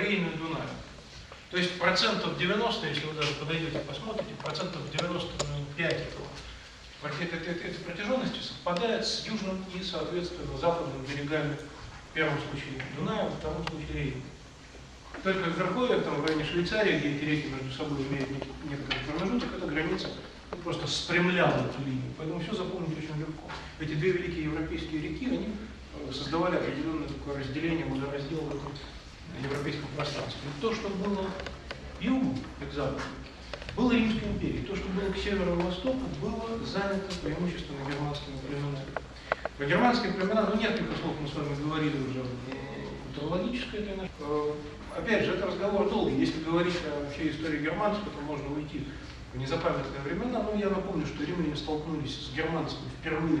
и Дунаю. То есть процентов 90, если вы даже подойдете, посмотрите, процентов 95 этого этой, этой, протяженности совпадает с южным и, соответственно, западным берегами, в первом случае Дуная, во втором случае Рейна. Только в Верховье, там районе Швейцарии, где эти реки между собой имеют некоторый промежуток, эта граница просто спрямляла эту линию. Поэтому все запомнить очень легко. Эти две великие европейские реки, они э, создавали определенное такое разделение, водораздел в этом европейском пространстве. То, что было югом, как запад, было Римской империей. То, что было к северо-востоку, было занято преимущественно германскими племенами. Про германские племена, ну, несколько слов мы с вами говорили уже, э, культурологическое для нас. Э, опять же, это разговор долгий. Если говорить о всей истории германцев, то можно уйти в незапамятные времена. Но я напомню, что римляне столкнулись с германцами впервые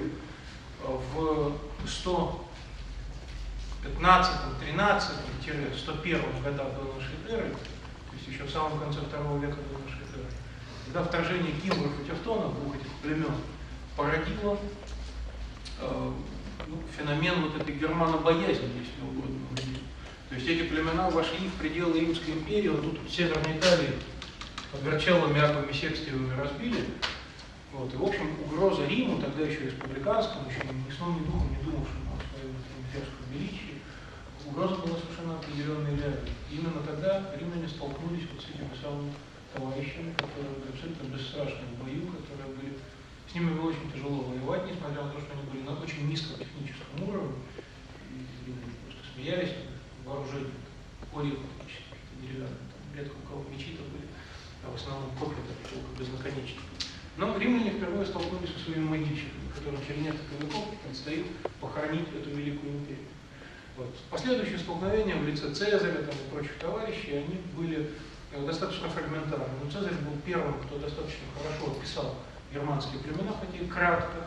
э, в 100 15-13-101 годах до нашей эры, то есть еще в самом конце второго века до нашей эры, когда вторжение кимбров и тевтонов, двух этих племен, породило э, ну, феномен вот этой германобоязни, если угодно. То есть эти племена вошли в пределы Римской империи, вот тут в Северной Италии под Верчеллами, Аквами, Секстиевыми разбили. Вот, и, в общем, угроза Риму, тогда еще республиканскому, еще ни сном, ни духом не думавшему о своем имперском величии, угроза была совершенно определенной реальной. Именно тогда римляне столкнулись вот с этими самыми товарищами, которые были абсолютно бесстрашны в бою, которые были... С ними было очень тяжело воевать, несмотря на то, что они были на очень низком техническом уровне, и просто смеялись вооружение, кори практически, деревянные, редко у кого мечи-то были, а в основном копья только без наконечников. Но римляне впервые столкнулись со своими могильщиками, которым через несколько веков предстоит похоронить эту великую империю. Вот. Последующие столкновения в лице Цезаря там, и прочих товарищей, они были э, достаточно фрагментарны. Но Цезарь был первым, кто достаточно хорошо описал германские племена, хотя и кратко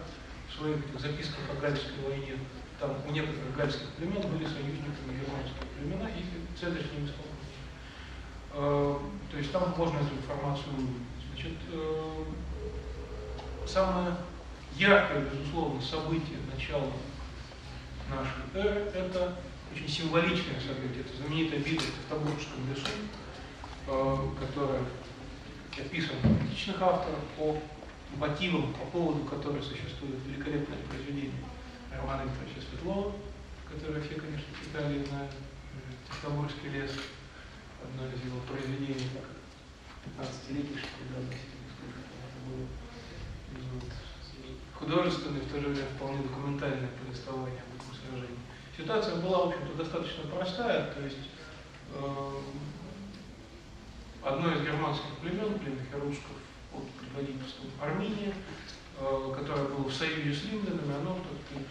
в своих этих записках о Гальской войне. Там у некоторых гальских племен были союзниками германские племена, и Цезарь с ними столкнулся. Э, то есть там можно эту информацию увидеть. Значит, э, самое яркое, безусловно, событие начала нашей эры – это очень символичное событие. Это знаменитая битва в Тавурском лесу, э, которая описана в различных авторов по мотивам, по поводу которой существует великолепное произведение Романа Викторовича Светлова, которое все, конечно, читали на Тавурский лес, одно из его произведений, 15-летний, что ли, давности, сколько это было художественное, в то же время вполне документальное повествование. Ситуация была, в общем-то, достаточно простая, то есть э, одно из германских племен, племя херушков под предводительством Армении, э, которое было в союзе с римлянами, оно так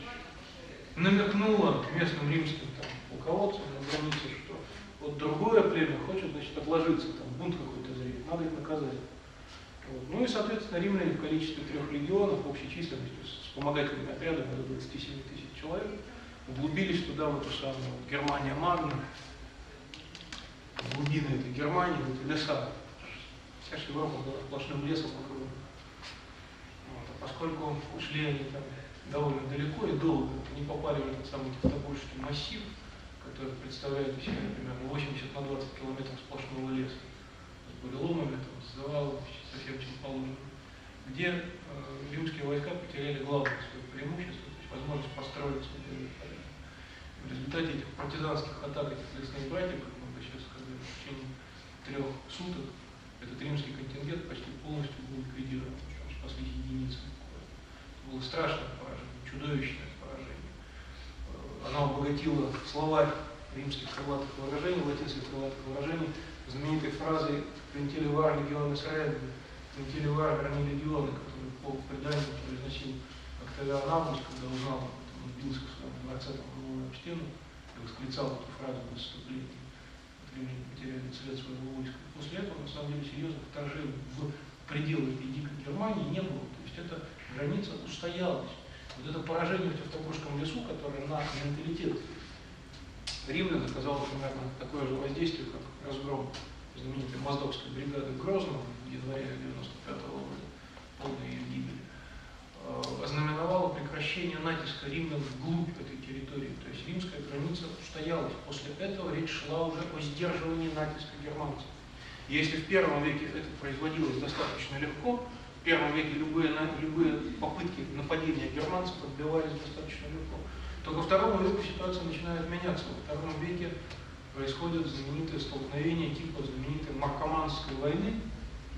намекнуло местным римским там, полководцам на границе, что вот другое племя хочет, значит, отложиться, там бунт какой-то зреет, надо их наказать. Вот. Ну и, соответственно, римляне в количестве трех легионов, общей численностью, с вспомогательными отрядами до 27 тысяч человек, углубились туда, в эту самую Германия Магна, глубины этой Германии, вот леса. Вся Европа была сплошным лесом вокруг. Вот. А поскольку ушли они там довольно далеко и долго, они попали в этот самый Тевтобольский массив, который представляет из себя примерно 80 на 20 километров сплошного леса. С буреломами, там, с завалами, совсем чем положено, где э, римские войска потеряли главное свое преимущество, то есть возможность построить свой В результате этих партизанских атак этих лесных братьев, как мы сейчас сказали, в течение трех суток этот римский контингент почти полностью был ликвидирован, что спаслись единицы. Это было страшное поражение, чудовищное поражение. Э, оно обогатило словарь римских крылатых выражений, латинских крылатых выражений, знаменитой фразой «Квинтиливар легион Израиля», Квинтиливар верни легионы, который по преданию произносил Октавиан Август, когда узнал об этом, он бился в своем дворце там, об стену и восклицал эту фразу в наступлении. Римляне потеряли цвет своего войска. После этого, на самом деле, серьезных вторжений в пределы дикой Германии не было. То есть эта граница устоялась. Вот это поражение в Тевтобурском лесу, которое на менталитет римлян оказало примерно такое же воздействие, как разгром знаменитой Моздокской бригады Грозного в январе 95 -го года, э, ознаменовало прекращение натиска римлян вглубь этой территории. То есть римская граница устоялась. После этого речь шла уже о сдерживании натиска германцев. Если в первом веке это производилось достаточно легко, в первом веке любые, любые попытки нападения германцев отбивались достаточно легко, то ко второму веку ситуация начинает меняться. Во втором веке происходит знаменитое столкновение типа знаменитой Маркоманской войны,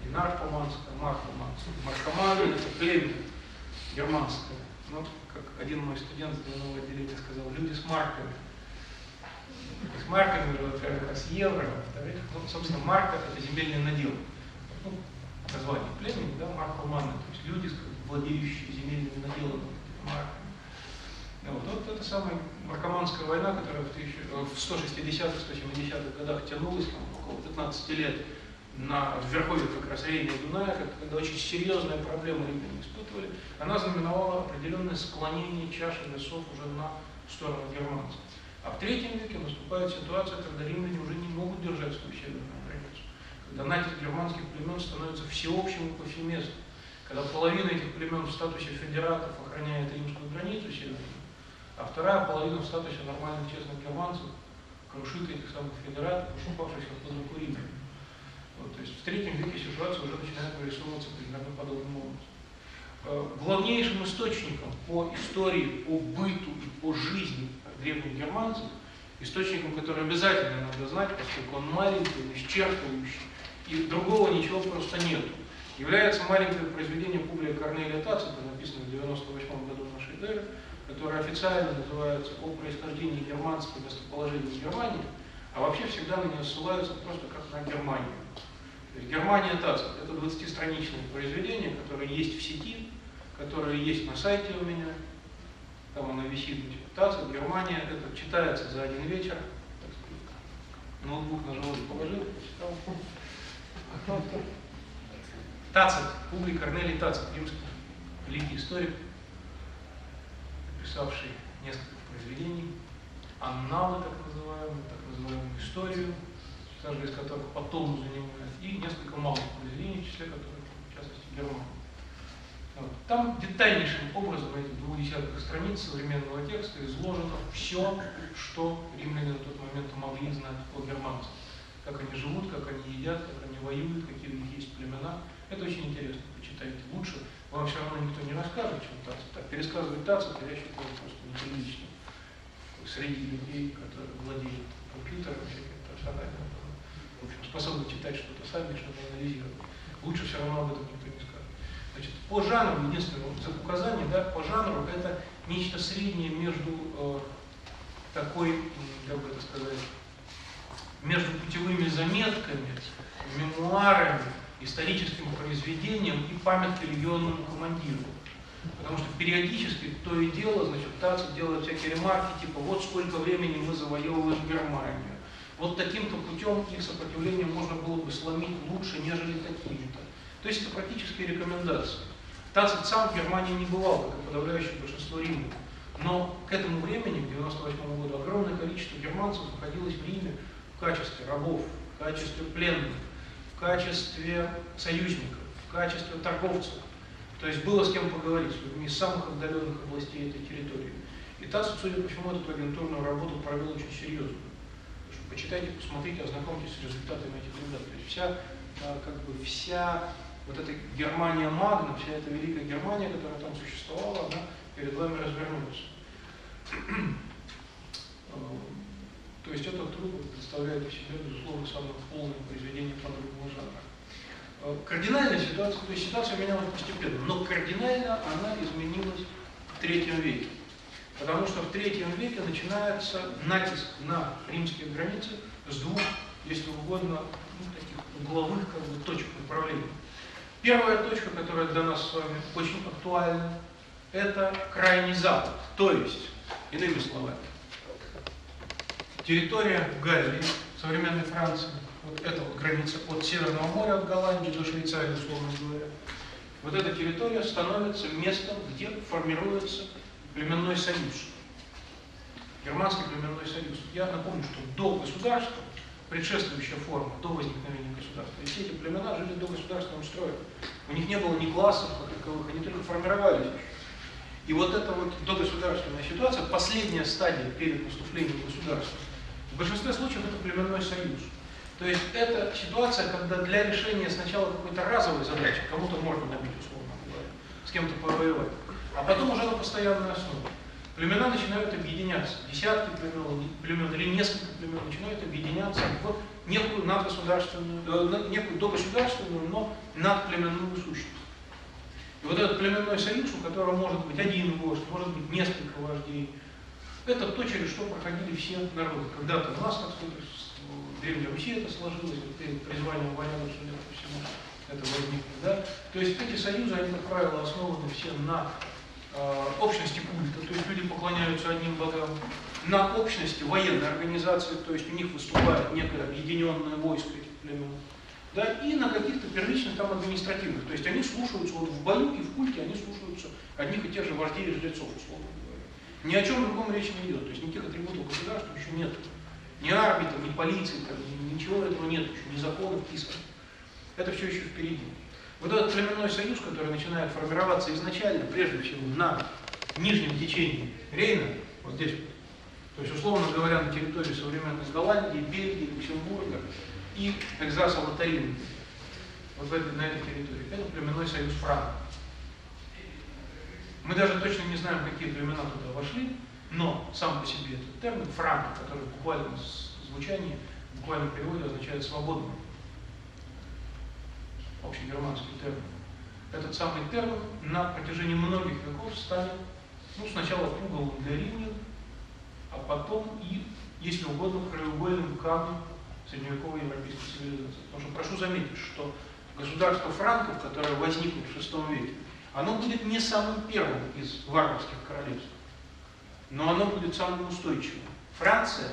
не наркоманская, а маркоманская. Маркоманы – это племя германское. Ну, как один мой студент с дневного отделения сказал, люди с марками. С марками, во-первых, а с евро, во-вторых, ну, собственно, марка – это земельный надел. Ну, название племени, да, маркоманы, то есть люди, владеющие земельными наделами, марками. Вот, вот это самая маркоманская война, которая в, в 160-170-х годах тянулась там, около 15 лет на верховье как раз Рейна и Дуная, когда очень серьезные проблемы римляне испытывали, она знаменовала определенное склонение чаши весов уже на сторону германцев. А в третьем веке наступает ситуация, когда римляне уже не могут держать свою северную границу. Когда натиск германских племен становится всеобщим и повсеместным. Когда половина этих племен в статусе федератов охраняет римскую границу северную, а вторая половина в статусе нормальных честных германцев крушит этих самых федератов, ушупавшихся под руку Рима. Вот, то есть в третьем веке ситуация уже начинает вырисовываться примерно подобным образом. Э, главнейшим источником по истории, по быту и по жизни древних германцев, источником, который обязательно надо знать, поскольку он маленький, исчерпывающий, и другого ничего просто нет, является маленькое произведение Публия Корнелия Тацита, написанное в 98 году нашей эры, которая официально называется о происхождении германского местоположения Германии, а вообще всегда на нее ссылаются просто как на Германию. Германия Тацит – это 20-страничное произведение, которое есть в сети, которое есть на сайте у меня, там оно висит. Тацит, Германия, это читается за один вечер. Ноутбук на живот положил, почитал. Тацит, Публий Корнелий Тацит, римский великий историк, написавший несколько произведений, анналы, так называемые, так называемую историю, каждый из которых потом занимает, и несколько малых произведений, в числе которых, в частности, Германия. Вот. Там детальнейшим образом на этих двух десятках страниц современного текста изложено все, что римляне на тот момент могли знать о германцах. Как они живут, как они едят, как они воюют, какие у них есть племена. Это очень интересно, почитайте. Лучше вам все равно никто не расскажет, чем Тацит. Так, пересказывать Тацит, я считаю, просто неприлично. Среди людей, которые владеют компьютером, всякими персональными, в общем, способны читать что-то сами, что-то анализировать. Лучше все равно об этом не по жанру, единственное указание, да, по жанру это нечто среднее между э, такой, как бы это сказать, между путевыми заметками, мемуарами, историческим произведением и памяткой легионному командиру. Потому что периодически то и дело, значит, пытаться делать всякие ремарки, типа, вот сколько времени мы завоевываем Германию. Вот таким-то путем их сопротивление можно было бы сломить лучше, нежели такими-то. То есть это практические рекомендации. Тацит сам в Германии не бывал, как и подавляющее большинство римлян. Но к этому времени, к 98 году, огромное количество германцев находилось в Риме в качестве рабов, в качестве пленных, в качестве союзников, в качестве торговцев. То есть было с кем поговорить, с людьми из самых отдаленных областей этой территории. И Тацит, судя по всему, эту агентурную работу провел очень серьезно. Почитайте, посмотрите, ознакомьтесь с результатами этих ребят. То есть вся, а, как бы вся вот эта Германия Магна, вся эта великая Германия, которая там существовала, она перед вами развернулась. То есть этот труд представляет из себя, безусловно, самое полное произведение подобного жанра. Э, кардинальная ситуация, то есть ситуация менялась постепенно, но кардинально она изменилась в третьем веке. Потому что в третьем веке начинается натиск на римские границы с двух, если угодно, ну, таких угловых как бы, точек направления. Первая точка, которая для нас с вами очень актуальна, это крайний запад. То есть, иными словами, территория Галлии, современной Франции, вот эта вот граница от Северного моря, от Голландии до Швейцарии, условно говоря, вот эта территория становится местом, где формируется племенной союз. Германский племенной союз. Я напомню, что до государства, предшествующая форма, до возникновения государства, и все эти племена жили до государственного строя. У них не было ни классов как таковых, они только формировались. И вот эта вот догосударственная ситуация, последняя стадия перед наступлением государства, в большинстве случаев это племенной союз. То есть это ситуация, когда для решения сначала какой-то разовой задачи, кому-то можно набить, условно с кем-то повоевать, а потом уже на постоянной основе. Племена начинают объединяться, десятки племен, племен или несколько племен начинают объединяться в некую надгосударственную, э, некую догосударственную, но надплеменную сущность. И вот этот племенной союз, у которого может быть один вождь, может быть несколько вождей, это то, через что проходили все народы. Когда-то у нас, так сказать, в Древней Руси это сложилось, вот перед призванием военных, судя по всему, это возникло. Да? То есть эти союзы, они, как правило, основаны все на общности культа, то есть люди поклоняются одним богам, на общности военной организации, то есть у них выступает некое объединенное войско этих племен да, и на каких-то первичных там административных. То есть они слушаются, вот в бою и в культе они слушаются одних и тех же вождей и жрецов, условно говоря. Ни о чем другом речи не идет, то есть никаких атрибутов государства еще нет. Ни армии, там, ни полиции, там, ничего этого нет еще, ни законов писано. Это все еще впереди. Вот этот племенной союз, который начинает формироваться изначально, прежде всего, на нижнем течении Рейна, вот здесь то есть, условно говоря, на территории современной Голландии, Бельгии, Люксембурга, и Эльзаса Лотарин, вот этой, на этой территории. Это племенной союз франков. Мы даже точно не знаем, какие племена туда вошли, но сам по себе этот термин франк, который в буквальном звучании, в переводе означает свободный. Общегерманский термин. Этот самый термин на протяжении многих веков станет, ну, сначала пугалом для римлян, а потом и, если угодно, краеугольным камнем средневековой европейской цивилизации. Потому что прошу заметить, что государство франков, которое возникло в VI веке, оно будет не самым первым из варварских королевств, но оно будет самым устойчивым. Франция,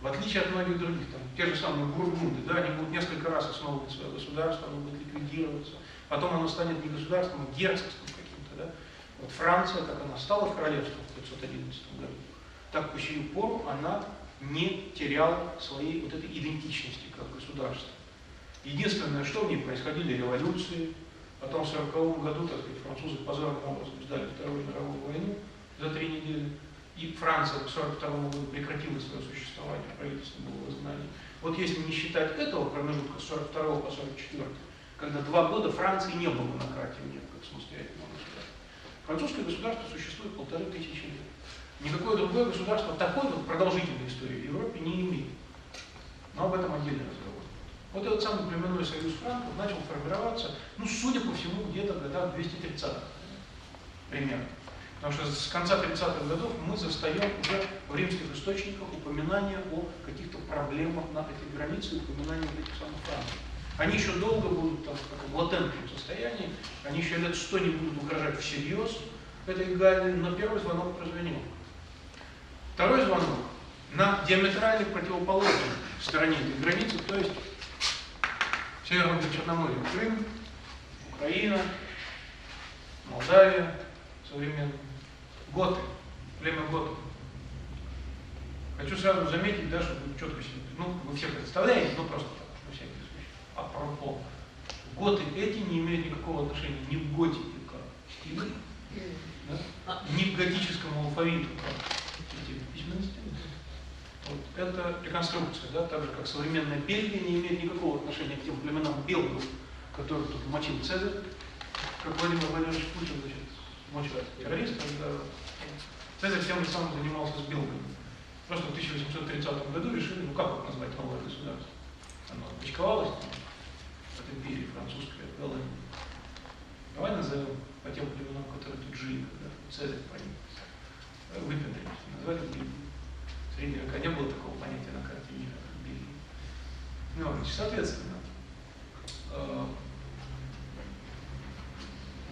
в отличие от многих других, там, те же самые бургунды, да, они будут несколько раз основывать свое государство, оно будет ликвидироваться, потом оно станет не государством, а герцогством каким-то. Да. Вот Франция, как она стала королевством в 511 году, так по сию пору она не терял своей вот этой идентичности как государства. Единственное, что в ней происходили революции, потом в 1940 году, так сказать, французы позорным образом сдали Вторую мировую войну за три недели, и Франция к 1942 году прекратила свое существование, правительство было в изгнании. Вот если не считать этого промежутка с 42 по 44, когда два года Франции не было на карте мира как самостоятельного государства. Французское государство существует полторы тысячи лет. Никакое другое государство такой вот продолжительной истории в Европе не имеет. Но об этом отдельный разговор. Вот этот самый племенной союз франков начал формироваться, ну, судя по всему, где-то в годах 230-х примерно. Потому что с конца 30-х годов мы застаем уже в римских источниках упоминания о каких-то проблемах на этой границе, упоминания этих самых франков. Они еще долго будут там, в латентном состоянии, они еще лет сто не будут угрожать всерьез этой Галлии, но первый звонок прозвенел. Второй звонок на диаметрально противоположной стороне этой границы, то есть Северное Черноморье, Крым, Украина, Молдавия, современные, готы, племя готов. Хочу сразу заметить, да, чтобы четко себе, ну, вы все представляете, ну просто так, на всякий случай, апропо. Готы эти не имеют никакого отношения ни к готике, как стилю, да, ни к готическому алфавиту, как вот это реконструкция, да, так же как современная Бельгия не имеет никакого отношения к тем племенам белгов, которых тут мочил Цезарь, как Владимир Владимирович Путин, значит, мочил террористов. Цезарь тем же самым занимался с белгами. Просто в 1830 году решили, ну как назвать новое государство? Оно отпочковалось от империи французской, от Голландии. Давай назовем по тем племенам, которые тут жили, когда Цезарь проник выпендрились, назвали Бельгию. В средние века не было такого понятия на карте мира, как Бельгия. Ну, значит, соответственно, э,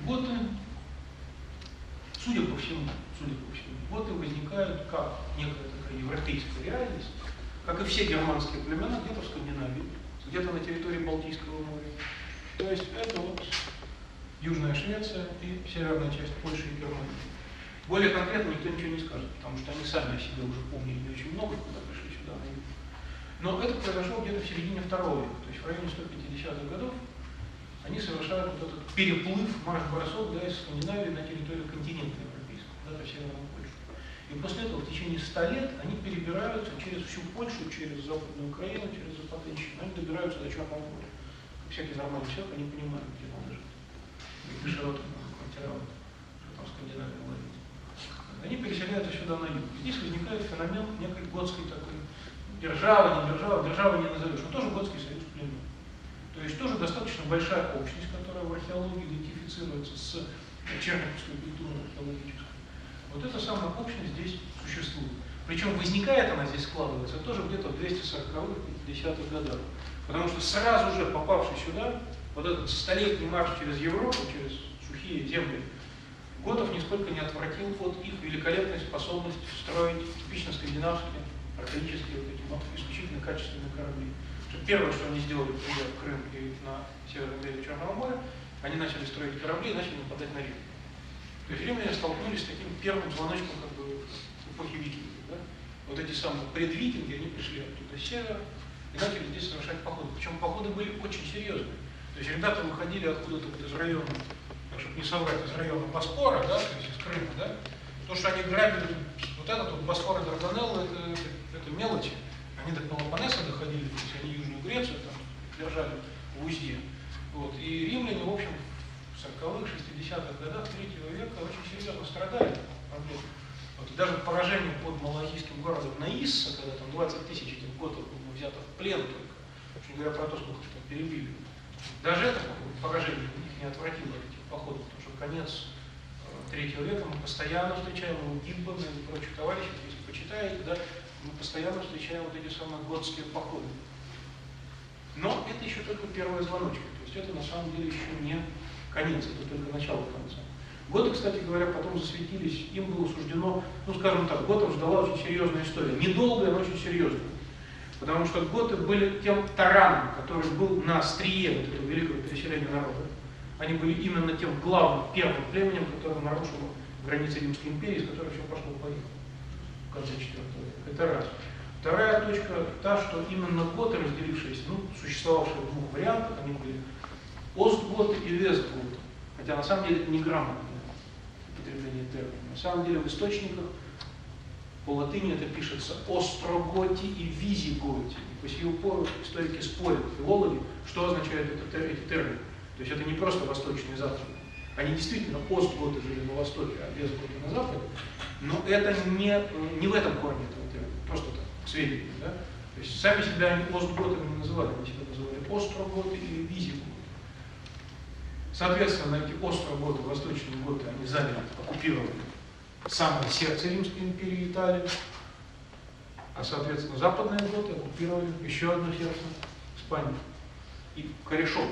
готы, судя по всему, судя по всему, готы возникают как некая такая европейская реальность, как и все германские племена, где-то в Скандинавии, где-то на территории Балтийского моря. То есть это вот Южная Швеция и северная часть Польши и Германии. Более конкретно никто ничего не скажет, потому что они сами о себе уже помнили не очень много, когда пришли сюда. Но это произошло где-то в середине второго века, то есть в районе 150-х годов они совершают вот этот переплыв марш-бросок да, из Скандинавии на территорию континента европейского. куда-то в Северную Польшу. И после этого в течение ста лет они перебираются через всю Польшу, через Западную Украину, через Западенщину. Они добираются до Черного моря. Как всякий нормальный человек, они понимают, где надо жить. И широту квартировать, что там Скандинавия ловить. Они переселяются сюда на юг. Здесь возникает феномен некой готской такой державы, не державы, державы не назовешь, но тоже готский союз. То есть тоже достаточно большая общность, которая в археологии идентифицируется с черниковской культурой археологической. Вот эта самая общность здесь существует. Причем возникает она здесь, складывается тоже где-то в 240-х, 50-х годах. Потому что сразу же попавший сюда, вот этот столетний марш через Европу, через сухие земли, Готов нисколько не отвратил от их великолепной способности строить типично скандинавские, архаические, вот эти вот, исключительно качественные корабли. Первое, что они сделали, придя в Крым и на северном береге Черного моря, они начали строить корабли и начали нападать на Рим. То есть римляне столкнулись с таким первым звоночком как бы эпохи викингов. Да? Вот эти самые предвикинги, они пришли оттуда с севера и начали здесь совершать походы. Причем походы были очень серьезные. То есть ребята выходили откуда-то вот из района, так чтобы не соврать, из района Боспора, да, то есть из Крыма, да. То, что они грабили, вот этот вот Босфор и Дарданелло, это, это, это мелочи. Они до Пелопоннеса доходили, то есть они Южную Грецию там держали в узде. Вот. И римляне, в общем, 40-х, 60-х годах 3 века очень серьезно страдали проблемы. Вот, даже поражение под малазийским городом Наисса, когда там 20 тысяч этих готов было взято в плен только, не говоря про то, сколько там перебили. Даже это поражение их не отвратило от этих походов, потому что конец э, третьего века мы постоянно встречаем у Гиббона и прочих товарищей, если почитаете, да, мы постоянно встречаем вот эти самые готские походы. Но это еще только первые звоночки, то есть это на самом деле еще не конец, это только начало конца. Годы, кстати говоря, потом засветились, им было суждено, ну скажем так, Готов ждала очень серьезная история. Недолгая, но очень серьезная. Потому что готы были тем тараном, который был на острие вот этого великого переселения народа. Они были именно тем главным, первым племенем, которое нарушило границы Римской империи, с которой все пошло по в конце IV века. Это раз. Вторая точка та, что именно готы, разделившиеся, ну, существовавшие в двух вариантах, они были Остготы и Вестготы. Хотя на самом деле это не грамотное употребление термина. На самом деле в источниках по латыни это пишется остроготи и визиготи. По сию пору историки спорят, филологи, что означают это, эти термины. То есть это не просто восточный и западный. Они действительно остготы жили на востоке, а вестготы на западе. Но это не, не в этом корне этого термина. Просто так, к сведению. Да? То есть сами себя они остготами не называли, они себя называли остроготы или визиготы. Соответственно, эти острые годы, восточные годы, они заняли, оккупировали самое сердце Римской империи Италии, а, соответственно, западные годы оккупировали еще одно сердце Испании. И корешок,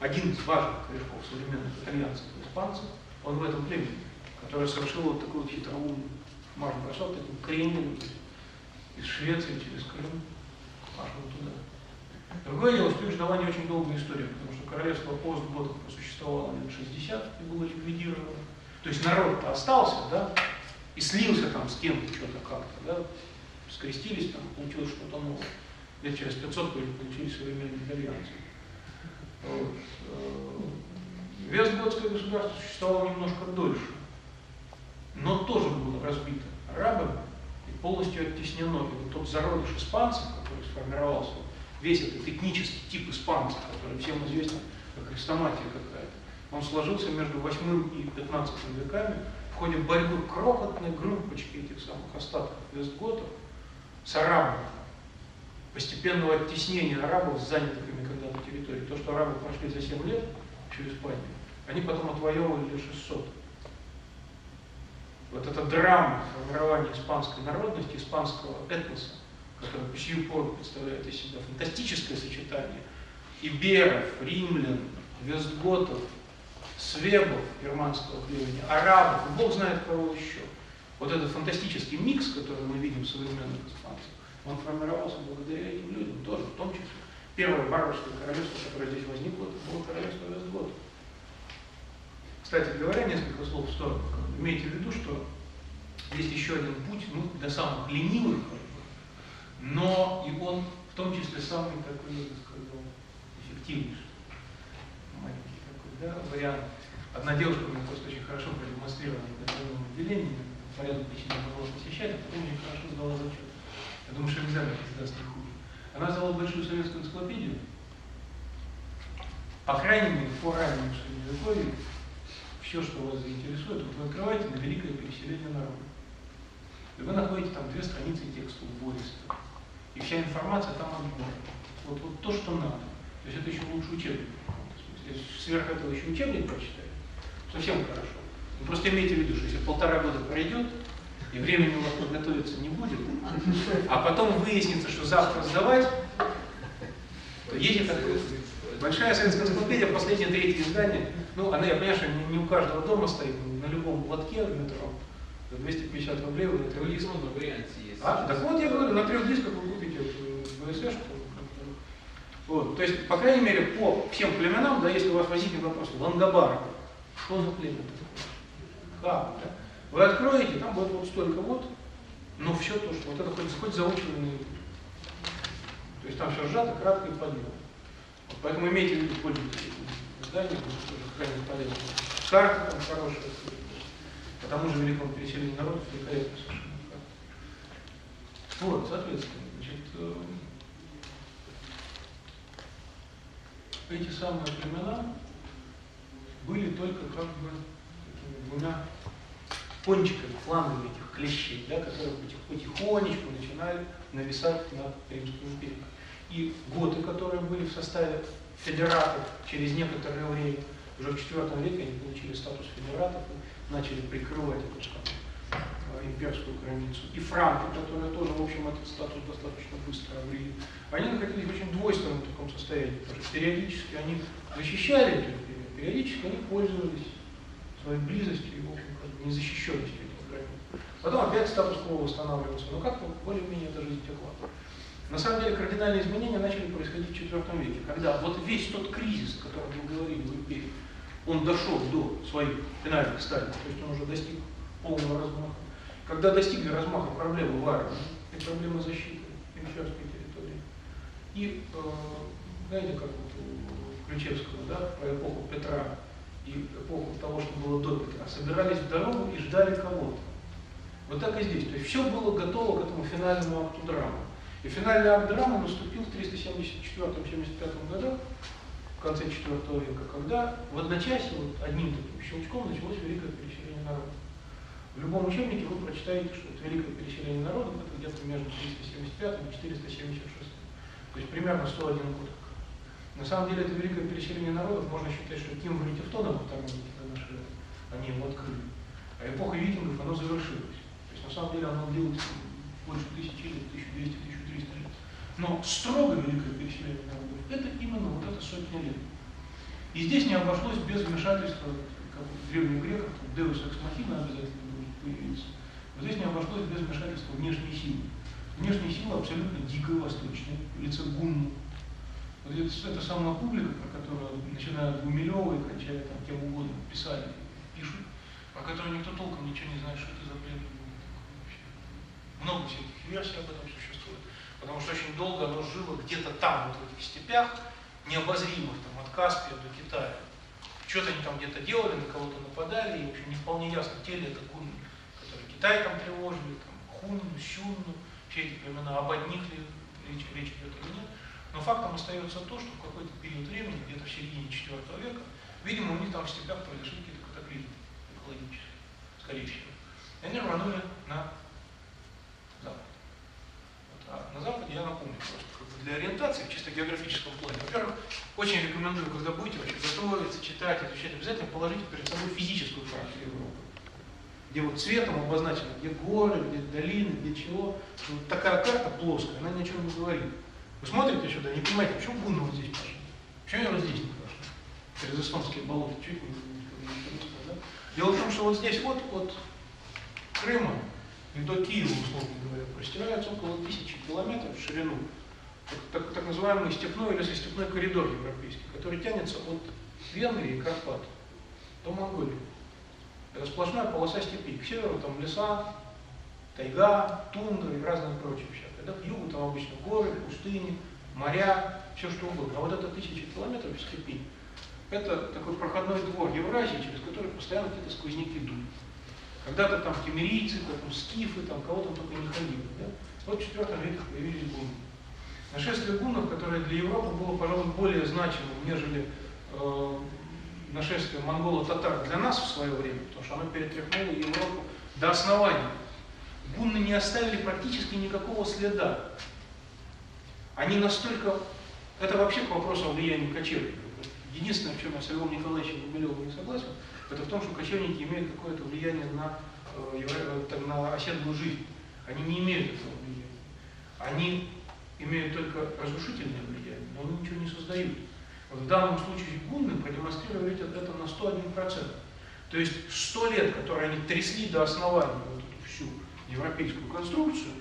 один из важных корешков современных итальянцев и испанцев, он в этом племени, который совершил вот такую вот хитроумную марш бросал таким кренделем из Швеции через Крым, пошел туда. Другое дело, что ждала не очень долгая история, потому что королевство Остготов просуществовало лет 60 и было ликвидировано. То есть народ-то остался, да, и слился там с кем-то что-то как-то, да, скрестились, там получилось что-то новое. Лет через 500 получились современные итальянцы. Э, Вестготское государство существовало немножко дольше, но тоже было разбито арабами и полностью оттеснено. И вот тот зародыш испанцев, который сформировался весь этот этнический тип испанцев, который всем известен как хрестоматия какая-то, он сложился между 8 и 15 веками в ходе борьбы крохотной группочки этих самых остатков вестготов с арабами, постепенного оттеснения арабов с занятых территорий. То, что арабы прошли за 7 лет через Испанию, они потом отвоевывали лет 600. Вот эта драма формирования испанской народности, испанского этноса, который по сию пору представляет из себя фантастическое сочетание иберов, римлян, вестготов, свебов германского племени, арабов, бог знает кого еще. Вот этот фантастический микс, который мы видим в современных испанцах, он формировался благодаря этим людям тоже, в том числе. Первое варварское королевство, которое здесь возникло, это было королевство Вестготов. Кстати говоря, несколько слов в сторону. Имейте в виду, что есть еще один путь, ну, для самых ленивых, но и он в том числе самый такой, я бы сказал, эффективнейший. Маленький такой, да, вариант. Одна девушка мне просто очень хорошо продемонстрировала на первом отделении, по ряду причин не могла посещать, а потом мне хорошо сдала зачет. Я думаю, что экзамен сдаст не. Взяла большую советскую энциклопедию, по крайней мере, по раннему средневековью, все, что вас заинтересует, вот вы открываете на великое переселение народа. И вы находите там две страницы текста убористо. И вся информация там объемная. Вот, вот то, что надо. То есть это еще лучше учебник. Если сверх этого еще учебник прочитать, совсем хорошо. Вы просто имейте в виду, что если полтора года пройдет, и времени у вас подготовиться не будет, а потом выяснится, что завтра сдавать, то едет такой. Большая советская энциклопедия, последнее третье издание, ну, она, я понимаю, что не, не у каждого дома стоит, на любом лотке в метро, за 250 рублей вы на трех дисках. много вариантов есть. А, так вот я говорю, на трех дисках вы купите ВСшку. Вот, то есть, по крайней мере, по всем племенам, да, если у вас возникнет вопрос, Лангобар, что за племя такое? Как, да? Вы откроете, там будет вот столько вот, но все то, что вот это хоть, хоть заучивание. То есть там все сжато, кратко и по делу. Вот, поэтому имейте в виду, пользуйтесь этим изданием, это тоже крайне полезно. Карта там хорошая, по тому же великому переселению народов великолепно совершенно карта. Вот, соответственно, значит, э, эти самые племена были только как бы двумя кончиками, флангами этих клещей, да, которые потихонечку начинали нависать над Римской империей. И готы, которые были в составе федератов через некоторое время, уже в IV веке они получили статус федератов и начали прикрывать эту скажем, имперскую границу. И франки, которые тоже, в общем, этот статус достаточно быстро обрели, они находились в очень двойственном таком состоянии, потому что периодически они защищали эту империю, периодически они пользовались своей близостью и, незащищенностью этих границ. Потом опять статус-кво восстанавливался, но как-то более-менее эта жизнь текла. На самом деле кардинальные изменения начали происходить в IV веке, когда вот весь тот кризис, о котором мы говорили в империи, он дошел до своих финальных стадий, то есть он уже достиг полного размаха. Когда достигли размаха проблемы в армии и проблемы защиты имперской территории, и, э, знаете, как вот у Ключевского, да, про эпоху Петра и эпоху того, что было до Петра, собирались в дорогу и ждали кого-то. Вот так и здесь. То есть все было готово к этому финальному акту драмы. И финальный акт драмы наступил в 374-75 годах, в конце IV века, когда в одночасье, вот одним таким щелчком началось великое переселение народа. В любом учебнике вы прочитаете, что это великое переселение народов, это где-то между 375 и 476. То есть примерно 101 год. На самом деле это великое переселение народов, можно считать, что Кимвр и до нашей эры, они его открыли. А эпоха викингов, оно завершилось. То есть на самом деле оно длилось больше тысячи лет, 1200-1300 лет. Но строго великое переселение народов, это именно вот эта сотня лет. И здесь не обошлось без вмешательства, как в древних греках, Деус Экс Махина обязательно будет появиться. Но здесь не обошлось без вмешательства внешней силы. Внешняя сила абсолютно дикая, восточная, в лице гунну. Это, это самая публика, про которую, начиная от Гумилева и кончая там кем угодно, писали, пишут, о которой никто толком ничего не знает, что это за вообще. Много всяких версий об этом существует. Потому что очень долго оно жило где-то там, вот в этих степях, необозримых, там, от Каспия до Китая. Что-то они там где-то делали, на кого-то нападали, и, в общем, не вполне ясно, те ли это гунны, которые Китай там тревожили, там, Хунну, Сюнну, все эти племена, об одних ли речь, речь идет или нет. Но фактом остается то, что в какой-то период времени, где-то в середине IV века, видимо, у них там в степях произошли какие-то катаклизмы экологические, скорее всего. И они рванули на запад. Вот. А на западе, я напомню просто, как бы для ориентации в чисто географическом плане. Во-первых, очень рекомендую, когда будете вообще готовиться, читать, изучать, обязательно положите перед собой физическую карту Европы где вот цветом обозначено, где горы, где долины, где чего. Вот такая карта плоская, она ни о чем не говорит. Вы смотрите сюда, не понимаете, почему Гунна здесь пошли? Почему я вот здесь не пошел? Через эстонские болота, чуть не? Дело в том, что вот здесь вот от Крыма и до Киева, условно говоря, простирается около тысячи километров в ширину. Так, так, так называемый степной или степной коридор европейский, который тянется от Венгрии и Карпат до Монголии. Это сплошная полоса степи. К северу там леса, тайга, тундра и разное прочее всякое. Да? К югу там обычно горы, пустыни, моря, все что угодно. А вот это тысячи километров степи, это такой проходной двор Евразии, через который постоянно какие-то сквозняки дуют. Когда-то там кемерийцы, потом скифы, там кого там только не ходили. Да? Вот в IV веке появились гунны. Нашествие гуннов, которое для Европы было, пожалуй, более значимым, нежели э, нашествие монголо-татар для нас в свое время, потому что оно перетряхнуло Европу до основания. Гунны не оставили практически никакого следа. Они настолько... Это вообще к вопросу о влиянии кочевников. Единственное, в чем я с Львом Николаевичем Гумилевым не согласен, это в том, что кочевники имеют какое-то влияние на, э, э на оседлую жизнь. Они не имеют этого влияния. Они имеют только разрушительное влияние, но они ничего не создают. В данном случае гунны продемонстрировали это на 101%. То есть 100 лет, которые они трясли до основания европейскую конструкцию,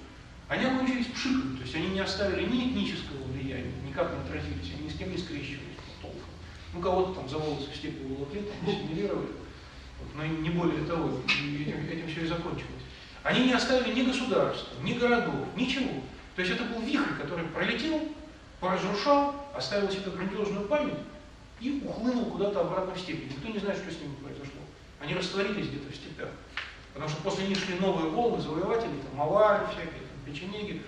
они окончились пшиком, то есть они не оставили ни этнического влияния, никак не отразились, они ни с кем не скрещивались толком. Ну, кого-то там за волосы в степи волокли, там ассимилировали, вот, но не более того, этим, этим все и закончилось. Они не оставили ни государства, ни городов, ничего. То есть это был вихрь, который пролетел, поразрушал, оставил себе грандиозную память и ухлынул куда-то обратно в степи. Никто не знает, что с ними произошло. Они растворились где-то в степях. Потому что после них шли новые волны завоевателей, там, авары всякие, там, печенеги.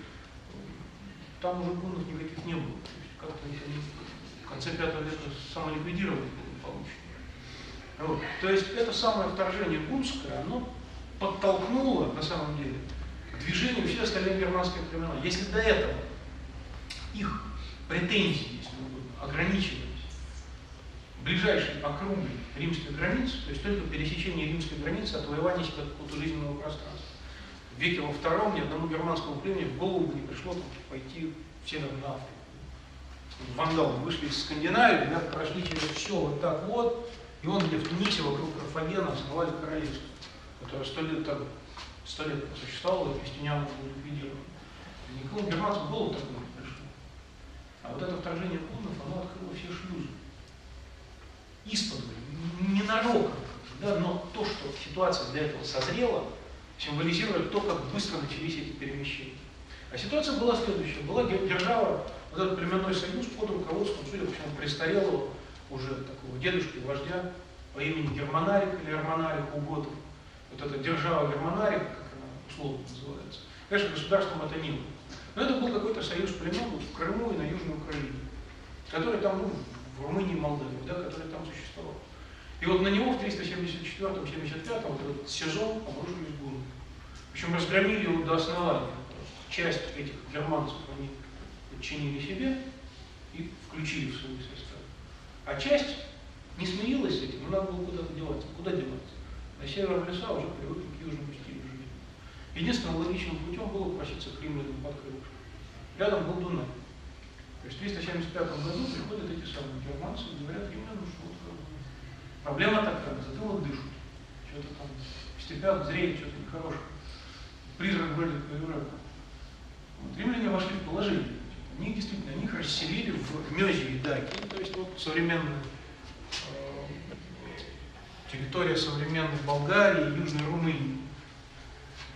Там уже гуннов никаких не было. Как-то они в конце пятого века самоликвидировали получено. Вот. То есть это самое вторжение гунское, оно подтолкнуло, на самом деле, движению все остальные германские племена. Если до этого их претензии, если угодно, ограничивались ближайшей округой римской границы, то есть только пересечение римской границы, отвоевание себе какого-то жизненного пространства. В веке во втором ни одному германскому племени в голову не пришло там, пойти в Северную Африку. Вандалы вышли из Скандинавии, да, прошли через все вот так вот, и он где в Тунисе вокруг Карфагена основали королевство, которое сто лет так сто лет существовало, и крестьяне были ликвидированы. Никому германцам голову такое не пришло. А вот это вторжение гуннов, оно открыло все шлюзы. Из-под, ненароком, да, но то, что ситуация для этого созрела, символизирует то, как быстро начались эти перемещения. А ситуация была следующая. Была держава, вот этот племенной союз под руководством, судя по всему, престарелого уже такого дедушки, вождя по имени Германарик или Арманарик Уготов, вот эта держава Германарика, как она условно называется, конечно, государством это не было. Но это был какой-то союз племен в Крыму и на Южной Украине, который там, ну, в Румынии и Молдавии, да, который там существовал. И вот на него в 374-75 вот этот сезон обрушились гунны. Причем разгромили его до основания. Часть этих германцев они подчинили себе и включили в свой состав. А часть не смирилась с этим, но надо было куда-то деваться. Куда деваться? На северном леса уже привыкли к южному стилю жизни. Единственным логичным путем было проситься к римлянам под крылышко. Рядом был Дунай. То есть в 375 году приходят эти самые германцы и говорят римлянам, что вот как бы, проблема такая, затылок дышит. Что-то там в степях зреет, что-то нехорошее. Призрак бродит по Европе. Вот, римляне вошли в положение. Они действительно, они их расселили в Мезе и Даке, то есть вот современные территория современной Болгарии Южной Румынии.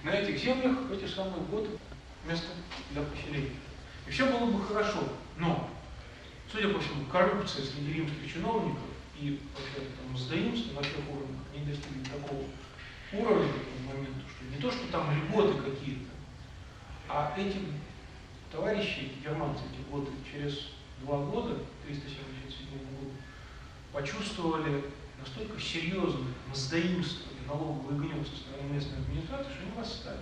На этих землях в эти самые годы место для поселения. И все было бы хорошо, но, судя по всему, коррупция среди римских чиновников и вообще там сдаимство на всех уровнях, они достигли такого уровня к этому моменту, что не то, что там льготы какие-то, а эти товарищи, германцы, эти годы, через два года, 377 года, почувствовали настолько серьезное мздоимство и налоговый гнев со стороны местной администрации, что они восстали.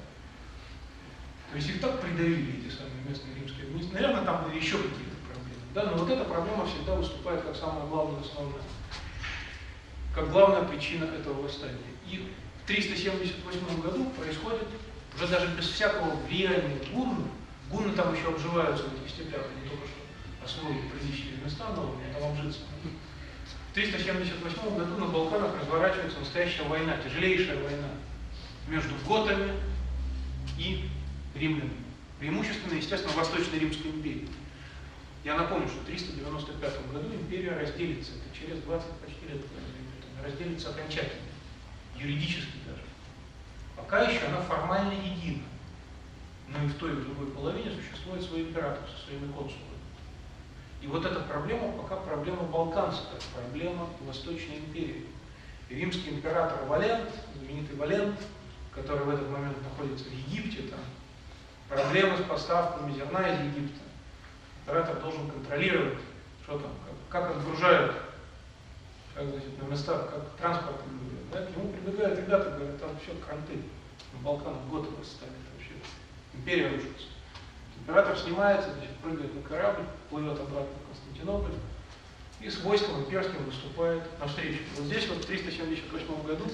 То есть их так придавили эти самые местные римские администрации. Наверное, там были еще какие-то проблемы. Да? Но вот эта проблема всегда выступает как самая главная, основная, как главная причина этого восстания. И в 378 году происходит уже даже без всякого влияния гунны, гунны там еще обживаются в этих степях, они только что освоили приличные места новые, там обжиться. В 378 году на Балканах разворачивается настоящая война, тяжелейшая война между готами и римлянами. Преимущественно, естественно, Восточной Римской империи. Я напомню, что в 395 году империя разделится, это через 20 почти лет разделится окончательно, юридически даже. Пока еще она формально едина. Но и в той и в другой половине существует свой император со своими консулами. И вот эта проблема пока проблема балканская, проблема Восточной империи. Римский император Валент, знаменитый Валент, который в этот момент находится в Египте, там, проблемы с поставками зерна из Египта. Император должен контролировать, что там, как, как отгружают, как, значит, на местах, как транспорт двигают. Да? К нему прибегают ребята, говорят, там все кранты, на Балканах год ставят вообще, империя рушится. Император снимается, значит, прыгает на корабль, плывет обратно в Константинополь и с войском имперским выступает навстречу. Вот здесь вот в 378 году,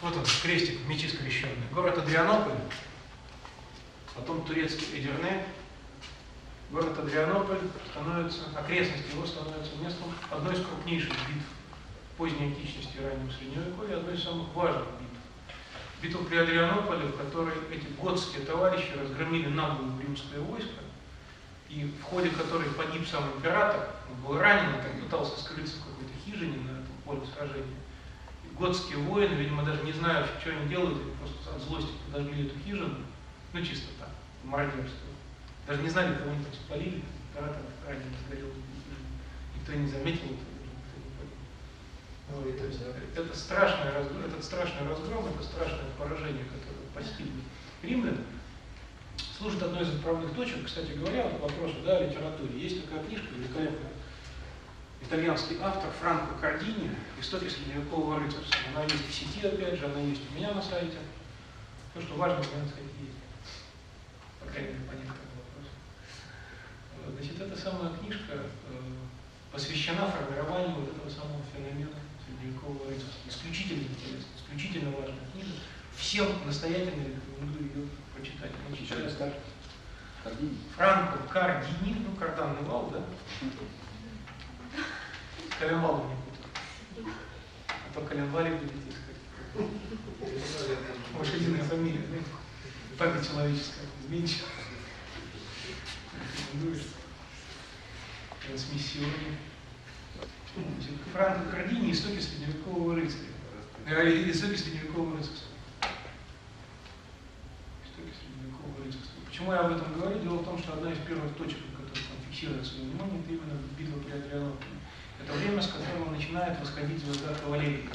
вот он, крестик, мечи скрещенные, город Адрианополь, потом турецкий Эдерне, город Адрианополь становится, окрестности его становятся местом одной из крупнейших битв поздней античности и раннего средневековья, одной из самых важных битв битву при Адрианополе, в которой эти готские товарищи разгромили наглую римское войско, и в ходе которой погиб сам император, он был ранен, там пытался скрыться в какой-то хижине на этом поле сражения. И готские воины, видимо, даже не знают, что они делают, просто от злости подожгли эту хижину, ну чисто так, мародерство. Даже не знали, кого они там спалили, император ранен сгорел. Никто не заметил этого. Это страшный, этот страшный разгром, это страшное поражение, которое постигло римлян, служит одной из отправных точек. Кстати говоря, вот вопрос да, о литературе. Есть такая книжка великолепная, итальянский автор Франко Кардини «Истоки средневекового рыцарства». Она есть в сети, опять же, она есть у меня на сайте. То, что важно понять, сказать, есть. Мере, по некоторым вопросам. Значит, эта самая книжка э, посвящена формированию вот этого самого феномена средневекового рыцарства. Исключительно интересно, исключительно важная книга. Всем настоятельно рекомендую ее прочитать. Значит, так. Кардини. Франко Кардини, ну, карданный вал, да? Коленвал не путать. А то коленвали будете искать. Лошадиная фамилия, да? Память человеческая, изменчива. Рекомендуешь. Трансмиссионе. Франко Кардини «Истоки средневекового рыцаря». Э, Истоки средневекового рыцарства. Истоки средневекового рыцарства. Почему я об этом говорю? Дело в том, что одна из первых точек, которых он фиксирует свое внимание, это именно битва при Адрианополе. Это время, с которого начинает восходить звезда кавалерии.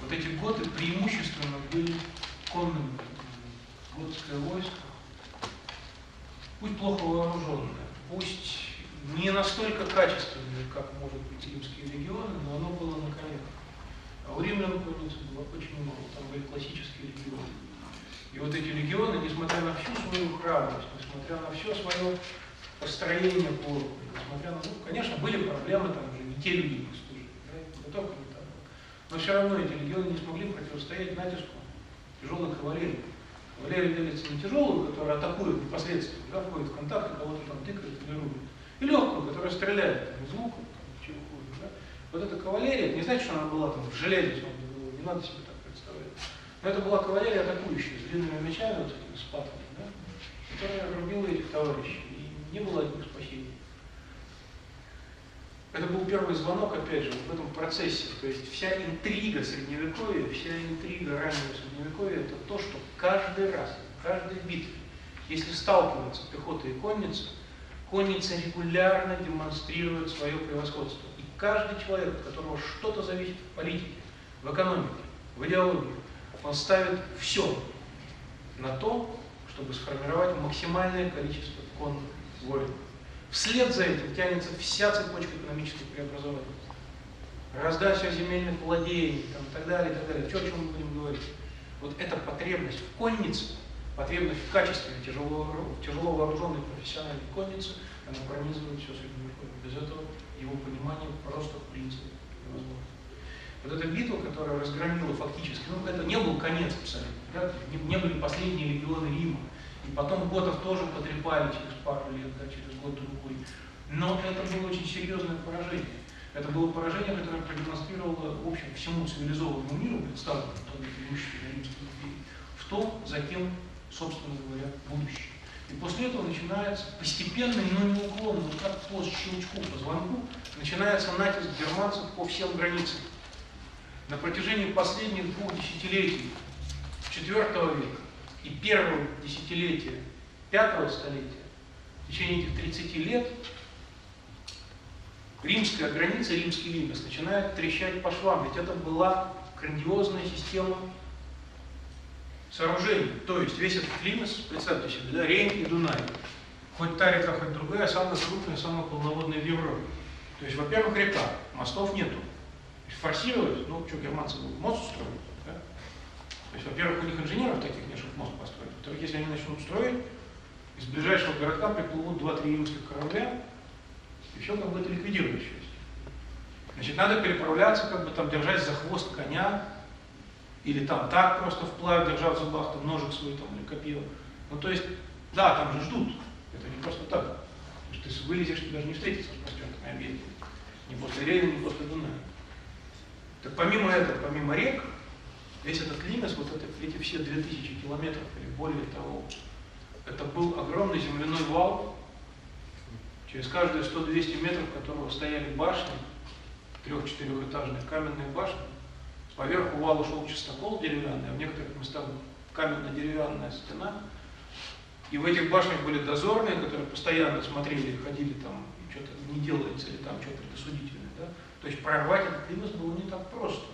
Вот эти годы преимущественно были конными. Готское войско, пусть плохо вооруженное, пусть не настолько качественные, как, может быть, римские регионы, но оно было на коленях. А у римлян конницы было очень мало, там были классические регионы. И вот эти регионы, несмотря на всю свою храбрость, несмотря на все свое построение города, несмотря на, ну, конечно, были проблемы, там же не те люди их служили, да, не только не так. Но все равно эти регионы не смогли противостоять натиску тяжелой кавалерии. Кавалерия делится на тяжелую, которая атакует непосредственно, да, входит в контакт и кого-то там тыкает или рубит и легкую, которая стреляет там, из лука, там, чего угодно. Да? Вот эта кавалерия, не значит, что она была там в железе, не надо себе так представлять. Но это была кавалерия атакующая, с длинными мечами, вот этими спатами, да? которая рубила этих товарищей, и не было от них спасения. Это был первый звонок, опять же, в этом процессе. То есть вся интрига средневековья, вся интрига раннего средневековья, это то, что каждый раз, в каждой битве, если сталкиваются пехота и конница, конница регулярно демонстрирует свое превосходство. И каждый человек, от которого что-то зависит в политике, в экономике, в идеологии, он ставит все на то, чтобы сформировать максимальное количество конных воинов. Вслед за этим тянется вся цепочка экономических преобразований. Раздача земельных владений там, и так далее, и так далее. Что, о чем мы будем говорить? Вот эта потребность в коннице потребность в качественной, тяжело, тяжело вооруженной профессиональной коннице, она пронизывает все средневековье. Без этого его понимание просто в принципе невозможно. Вот эта битва, которая разгромила фактически, ну это не был конец абсолютно, да? не, не были последние легионы Рима, и потом готов тоже потрепали через пару лет, да, через год-другой. Но это было очень серьезное поражение. Это было поражение, которое продемонстрировало, в общем, всему цивилизованному миру, представленному Римской империи, в том, за кем собственно говоря, будущее. И после этого начинается постепенный, но неуклонно, как по щелчку, по звонку, начинается натиск германцев по всем границам. На протяжении последних двух десятилетий IV века и первого десятилетия пятого столетия, в течение этих 30 лет, римская граница, римский лимес начинает трещать по швам, ведь это была грандиозная система сооружений. То есть весь этот лимес, представьте себе, да, Рейн и Дунай. Хоть та река, хоть другая, самая крупная, самая полноводная в Европе. То есть, во-первых, река, мостов нету. Форсировать, ну, что германцы будут, мост строить, да? То есть, во-первых, у них инженеров таких нет, чтобы мост построить. Во-вторых, если они начнут строить, из ближайшего городка приплывут 2-3 римских корабля, и все как бы это ликвидирует. Значит, надо переправляться, как бы там держать за хвост коня, или там так просто вплавь держать за зубах, там ножик свой там или копье. Ну то есть, да, там же ждут. Это не просто так. То есть ты вылезешь, ты даже не встретишься с простертыми объектами. Ни после Рейна, ни после Дуная. Так помимо этого, помимо рек, весь этот лимес, вот это, эти все 2000 километров или более того, это был огромный земляной вал, через каждые 100-200 метров которого стояли башни, трех-четырехэтажные каменные башни. Поверху вала шел чистокол деревянный, а в некоторых местах каменно-деревянная стена. И в этих башнях были дозорные, которые постоянно смотрели, ходили там, что-то не делается, или там что-то предосудительное. Да? То есть прорвать этот лимус было не так просто.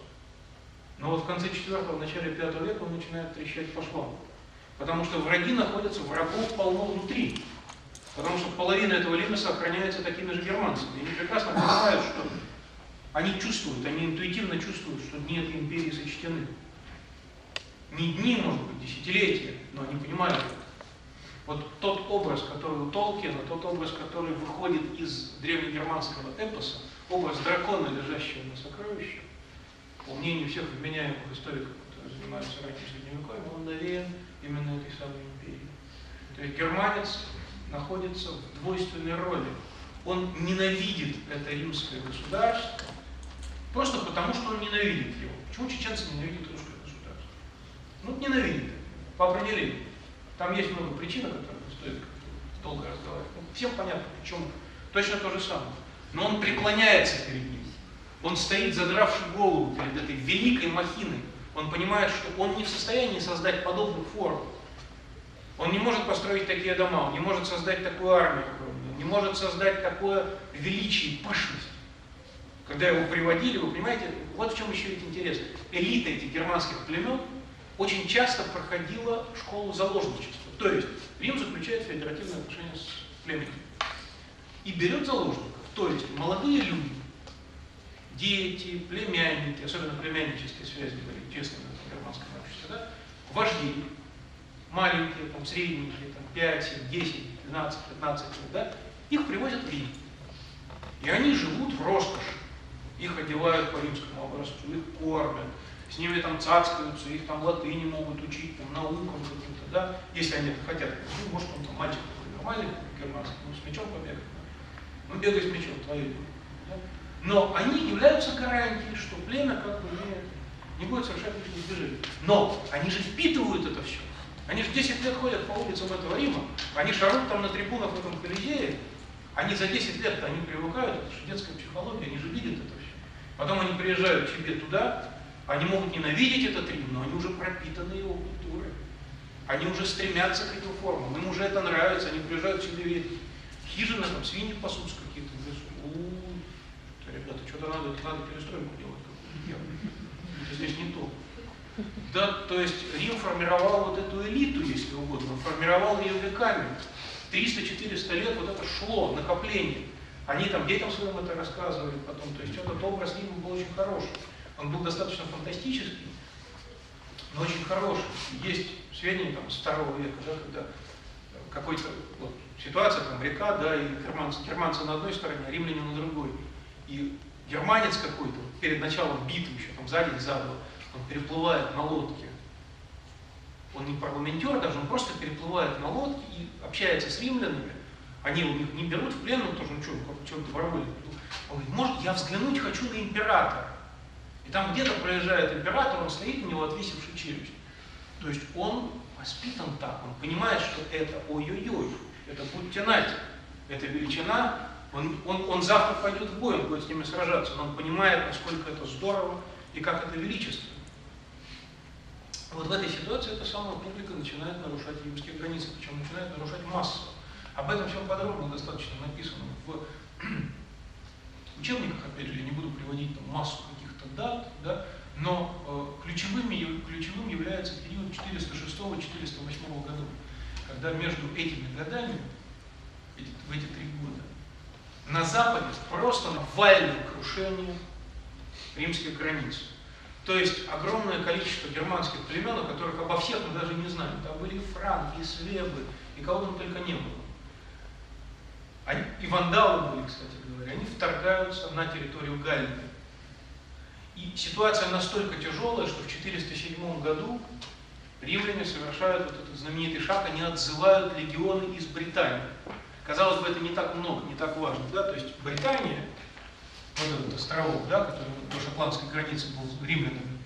Но вот в конце 4 начале 5 века он начинает трещать по швам. Потому что враги находятся, врагов полно внутри. Потому что половина этого лимуса охраняется такими же германцами. И они прекрасно понимают, что они чувствуют, они интуитивно чувствуют, что дни этой империи сочтены. Не дни, может быть, десятилетия, но они понимают. Вот тот образ, который у Толкина, тот образ, который выходит из древнегерманского эпоса, образ дракона, лежащего на сокровище, по мнению всех вменяемых историков, которые занимаются ранним средневековьем, он навеян именно этой самой империи. То есть германец находится в двойственной роли. Он ненавидит это римское государство, просто потому, что он ненавидит его. Почему чеченцы ненавидят русское государство? Ну, ненавидят, по определению. Там есть много причин, о которых стоит долго разговаривать. Ну, всем понятно, почему. Точно то же самое. Но он преклоняется перед ним. Он стоит, задравший голову перед этой великой махиной. Он понимает, что он не в состоянии создать подобных форм. Он не может построить такие дома, он не может создать такую армию не может создать такое величие пышность. Когда его приводили, вы понимаете, вот в чем еще ведь интерес. Элита этих германских племен очень часто проходила школу заложничества. То есть Рим заключает федеративные отношения с племенем и берет заложников. То есть молодые люди, дети, племянники, особенно племяннические связи были честными в германском обществе, да, вожди, маленькие, там, средненькие, там, 5, 7, 10, 12, 15 лет, да, их привозят в Рим. И они живут в роскоши. Их одевают по римскому образцу, их кормят, с ними там цацкаются, их там латыни могут учить, там, наукам каким-то, да, если они это хотят. Ну, может, он там мальчик такой нормальный, германский, ну, с мечом побегать. Ну, бегай с мечом, твое дело. Да? Но они являются гарантией, что племя как бы не, не будет совершать никаких движений. Но они же впитывают это все. Они же 10 лет ходят по улицам этого Рима, они шарут там на трибунах в этом Колизее, они за 10 лет они привыкают, это же детская психология, они же видят это все. Потом они приезжают к себе туда, они могут ненавидеть этот Рим, но они уже пропитаны его культурой. Они уже стремятся к этим формам, им уже это нравится, они приезжают себе видеть хижины, там свиньи пасутся какие-то в лесу. У, ребята, что-то надо, надо перестройку. Это не то. Да, то есть Рим формировал вот эту элиту, если угодно, формировал ее веками. 300-400 лет вот это шло, накопление. Они там детям своим это рассказывали потом. То есть этот образ Рима был очень хороший. Он был достаточно фантастический, но очень хороший. Есть сведения там, с второго века, да, когда какой-то вот, ситуация, там река, да, и германцы, германцы на одной стороне, а римляне на другой. И германец какой-то перед началом битвы, еще там за день, за он переплывает на лодке. Он не парламентер даже, он просто переплывает на лодке и общается с римлянами. Они у них не берут в плен, он тоже, ну что, что добровольно. Он говорит, может, я взглянуть хочу на императора. И там где-то проезжает император, он стоит на него, отвесивший челюсть. То есть он воспитан так, он понимает, что это ой-ой-ой, это будьте нате, это величина, он, он, он завтра пойдет в бой, он будет с ними сражаться, но он понимает, насколько это здорово и как это величественно. Вот в этой ситуации эта самая публика начинает нарушать римские границы, причем начинает нарушать массово. Об этом все подробно достаточно написано в, учебниках, опять же, я не буду приводить там массу каких-то дат, да, но э, ключевыми, ключевым является период 406-408 годов, когда между этими годами, в эти три года, на Западе просто навальное крушение римских границ. То есть огромное количество германских племен, о которых обо всех мы даже не знаем. Там были франки, свебы, и кого там только не было. Они, и вандалы были, кстати говоря. Они вторгаются на территорию Галлии. И ситуация настолько тяжелая, что в 407 году римляне совершают вот этот знаменитый шаг, они отзывают легионы из Британии. Казалось бы, это не так много, не так важно. Да? То есть Британия, вот этот островок, да, который до шотландской границы был римлянами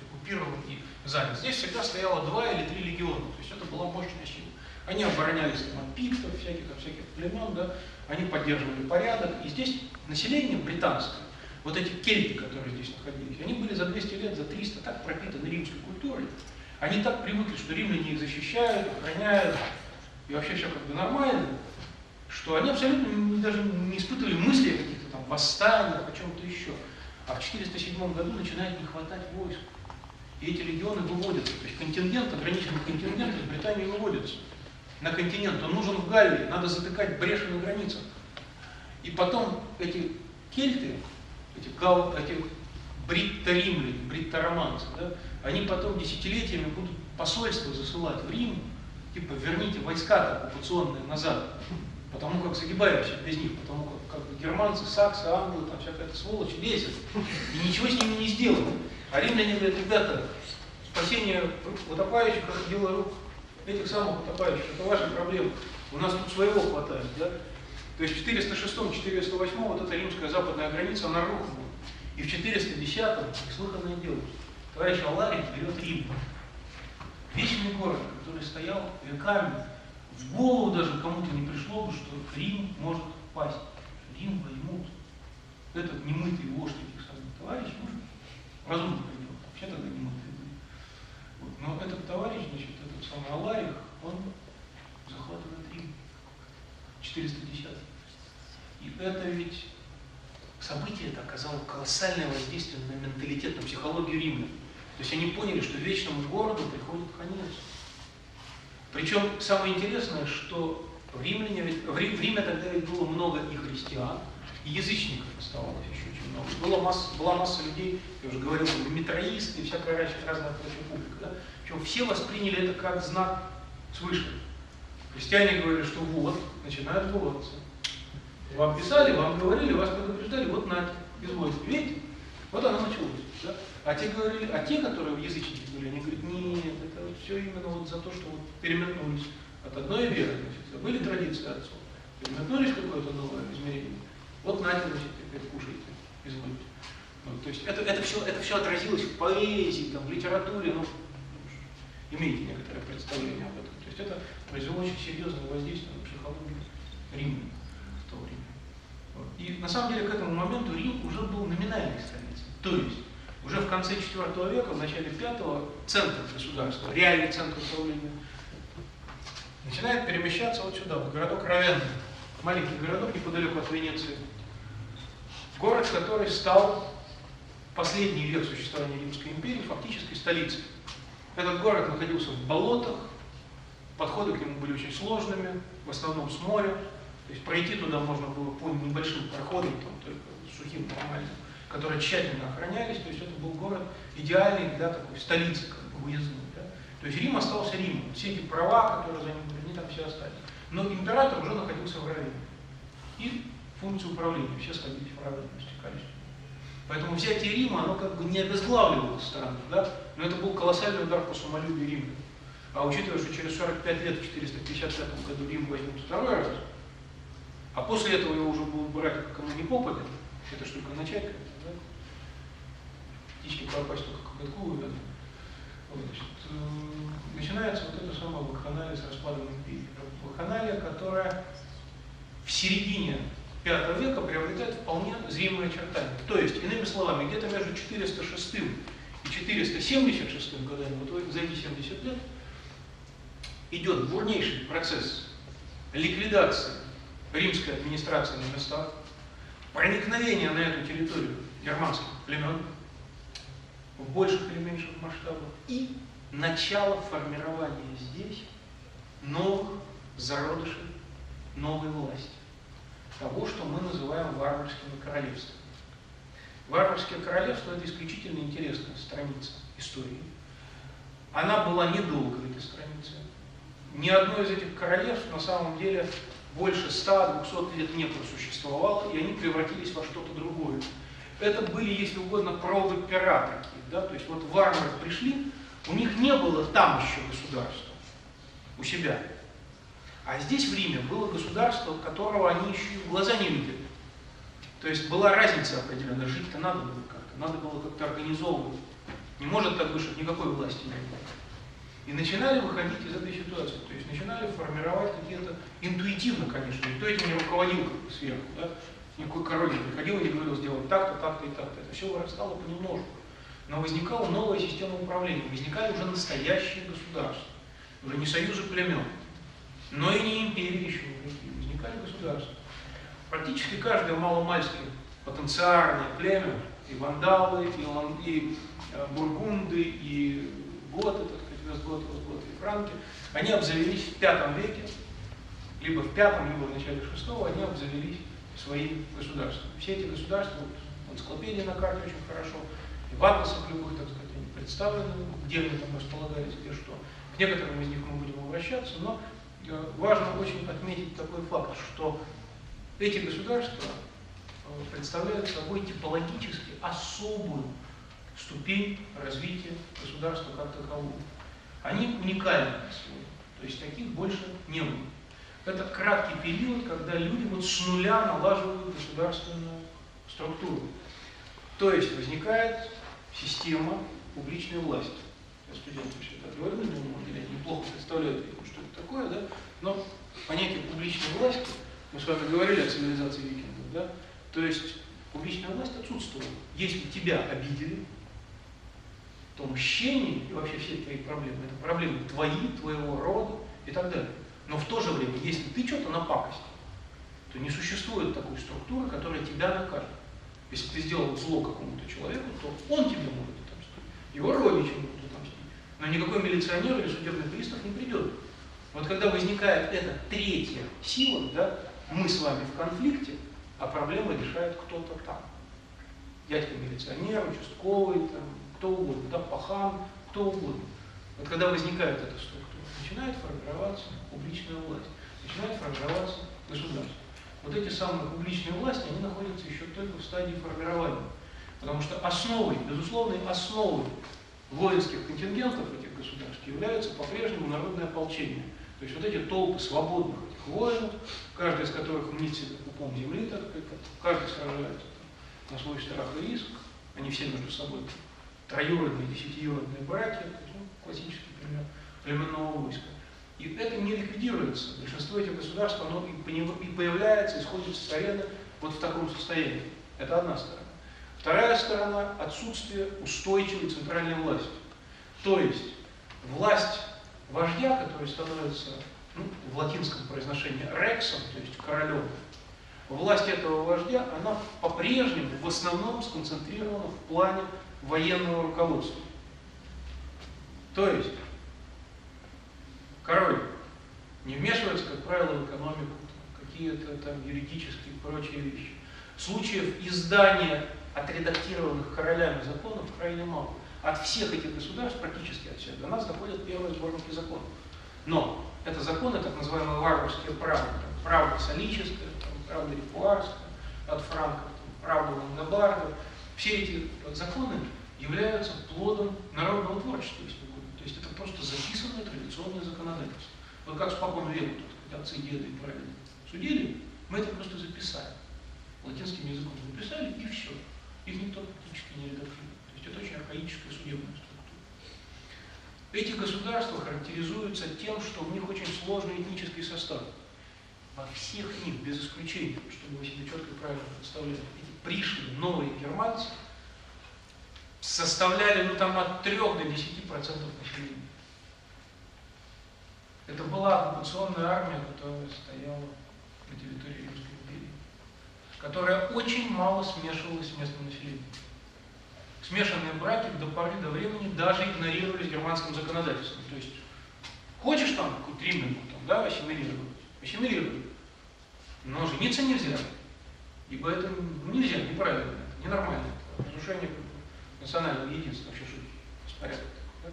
оккупирован и занят, здесь всегда стояло два или три легиона. То есть это была мощная сила. Они оборонялись там, от пиктов, всяких, от всяких племен, да? они поддерживали порядок. И здесь население британское, вот эти кельты, которые здесь находились, они были за 200 лет, за 300 так пропитаны римской культурой. Они так привыкли, что римляне их защищают, охраняют, и вообще все как бы нормально, что они абсолютно даже не испытывали мысли о каких-то там восстаниях, о чем-то еще. А в 407 году начинает не хватать войск. И эти легионы выводятся. То есть контингент, ограниченный контингент из Британии выводится на континент. Он нужен в Галлии, надо затыкать бреши на границах. И потом эти кельты, эти, гал, эти бритто-римляне, бритто-романцы, да, они потом десятилетиями будут посольство засылать в Рим, типа верните войска оккупационные назад, потому как загибаемся без них, потому как, как германцы, саксы, англы, там всякая эта сволочь лезет, и ничего с ними не сделано. А римляне говорят, ребята, спасение утопающих – это дело рук этих самых утопающих, это ваша проблема. У нас тут своего хватает, да? То есть в 406-408 вот эта римская западная граница, она рухнула. И в 410-м неслыханное дело. Товарищ Аларий берет Рим. Вечный город, который стоял веками. В голову даже кому-то не пришло бы, что Рим может пасть. Рим возьмут. Этот немытый вождь этих самых товарищей, может, разумно придет. Вообще тогда немытый были. Вот. Но этот товарищ, значит, этот самый Аларих, он захватывает Рим. 410 И это ведь событие это оказало колоссальное воздействие на менталитет, на психологию римлян. То есть они поняли, что вечному городу приходит конец. Причем самое интересное, что в, Римляне, в Риме тогда ведь было много и христиан, и язычников оставалось еще очень много. Была масса, была масса людей, я уже говорил, метроисты и всякая разная прочая публика. Да? Причем все восприняли это как знак свыше. Христиане говорили, что вот, начинают бороться. Вам писали, вам говорили, вас предупреждали, вот нате, извольте. Видите? Вот оно началось. Да? А те говорили, а те, которые язычники были, они говорят, нет, это все именно вот за то, что вот переметнулись от одной веры, значит, были традиции отцов, переметнулись какое-то новое измерение. Вот нате, значит, теперь кушайте, извольте. Ну, то есть это, это, все, это все отразилось в поэзии, там, в литературе, ну, имеете некоторое представление об этом. То есть это произвело очень серьезное воздействие на психологию римлян в то время. Вот. И на самом деле к этому моменту Рим уже был номинальной столицей. То есть уже в конце IV века, в начале V, центр государства, реальный центр управления, начинает перемещаться вот сюда, в городок Равенна, маленький городок неподалеку от Венеции. Город, который стал последний век существования Римской империи фактически столицей. Этот город находился в болотах, подходы к нему были очень сложными, в основном с моря. То есть пройти туда можно было по небольшим проходам, там, только сухим нормальным которые тщательно охранялись, то есть это был город идеальный для такой столицы, как бы уездной. Да? То есть Рим остался Римом, все эти права, которые за ним были, они там все остались. Но император уже находился в Равине. И функции управления, все сходились в Равине, стекались. Поэтому взятие Рима, оно как бы не обезглавливало страну, да? но это был колоссальный удар по самолюбию Рима. А учитывая, что через 45 лет, в 455 году Рим возьмут второй раз, а после этого его уже будут брать кому не попадет, это только начать, да? птички пропасть только коготку увядут. Вот, значит, э, начинается вот это самое вакханалия с распадом империи. Вакханалия, которая в середине V века приобретает вполне зримые очертания. То есть, иными словами, где-то между 406 и 476 годами, вот за эти 70 лет, идет бурнейший процесс ликвидации римской администрации на местах, проникновение на эту территорию германских племен в больших или меньших масштабах и начало формирования здесь новых зародышей новой власти, того, что мы называем варварскими королевствами. Варварское королевство – это исключительно интересная страница истории. Она была недолго, эта страница. Ни одно из этих королевств на самом деле больше 100-200 лет не просуществовало, и они превратились во что-то другое. Это были, если угодно, пробы пера такие. Да? То есть вот варвары пришли, у них не было там еще государства, у себя. А здесь в Риме было государство, которого они еще и в глаза не видели. То есть была разница определенная, жить-то надо было как-то, надо было как-то организовывать. Не может так быть, чтобы никакой власти не было. И начинали выходить из этой ситуации, то есть начинали формировать какие-то, интуитивно, конечно, никто этим не руководил как бы сверху, да? никакой король не приходил и не говорил сделать так-то, так-то и так-то. Это все вырастало понемножку. Но возникала новая система управления, возникали уже настоящие государства, уже не союзы племен, но и не империи еще возникали государства. Практически каждое маломальское потенциальное племя, и вандалы, и, и э, бургунды, и готы, так сказать, вестготы, вестготы и франки, они обзавелись в пятом веке, либо в пятом, либо в начале шестого, они обзавелись своим государством. Все эти государства, вот, энциклопедии на карте очень хорошо, и в атласах любых, так сказать, они представлены, где они там располагались, где что. К некоторым из них мы будем обращаться, но э, важно очень отметить такой факт, что эти государства э, представляют собой типологически особую ступень развития государства как такового. Они уникальны по-своему, то есть таких больше не было. Это краткий период, когда люди вот с нуля налаживают государственную структуру. То есть возникает система публичной власти. Я студенты все это говорю, думаю, они неплохо представляют, что это такое, да? Но понятие публичной власти, мы с вами говорили о цивилизации викингов, да? То есть публичная власть отсутствовала. Если тебя обидели, то мщение и вообще все твои проблемы, это проблемы твои, твоего рода и так далее. Но в то же время, если ты что-то напакостил, то не существует такой структуры, которая тебя накажет. Если ты сделал зло какому-то человеку, то он тебе может отомстить, его родичи могут отомстить. Но никакой милиционер или судебный пристав не придет. Вот когда возникает эта третья сила, да, мы с вами в конфликте, а проблемы решает кто-то там. Дядька милиционер, участковый, там, кто угодно, да, пахан, кто угодно. Вот когда возникает эта структура, начинает формироваться публичная власть, начинает формироваться государство. Вот эти самые публичные власти, они находятся еще только в стадии формирования. Потому что основой, безусловной основой воинских контингентов этих государств является по-прежнему народное ополчение. То есть вот эти толпы свободных этих воинов, каждый из которых мнит себя пупом земли, так сказать, каждый сражается на свой страх и риск, они все между собой троюродные, десятиюродные братья, ну, классический пример племенного войска. И это не ликвидируется. Большинство этих государств, оно и появляется, исходит с арены вот в таком состоянии. Это одна сторона. Вторая сторона – отсутствие устойчивой центральной власти. То есть власть вождя, который становится ну, в латинском произношении рексом, то есть королем, власть этого вождя, она по-прежнему в основном сконцентрирована в плане военного руководства. То есть король не вмешивается, как правило, в экономику, какие-то там юридические и прочие вещи. Случаев издания отредактированных королями законов крайне мало. От всех этих государств, практически от всех, до нас доходят первые сборники законов. Но это законы, так называемые варварские правды, там, правда солическая, там, правда репуарская, от франков, там, правда лангобарда. Все эти законы являются плодом народного творчества, если угодно. То есть это просто записанное традиционное законодательство. Вот как спокойно веку тут, отцы, деды и прадеды судили, мы это просто записали. Латинским языком записали, и все. Их никто практически не редактирует. То есть это очень архаическая судебная структура. Эти государства характеризуются тем, что у них очень сложный этнический состав. Во всех них, без исключения, чтобы вы себе четко и правильно представляли, эти пришлые новые германцы – составляли ну, там, от 3 до 10 процентов населения. Это была оккупационная армия, которая стояла на территории Римской империи. которая очень мало смешивалась с местным населением. Смешанные браки до поры до времени даже игнорировались германским законодательством. То есть, хочешь там какую-то римлянку да, ассимилировать, ассимилируй. Но жениться нельзя. Ибо это нельзя, неправильно, ненормально. Разрушение национального единства, вообще что беспорядок. Да?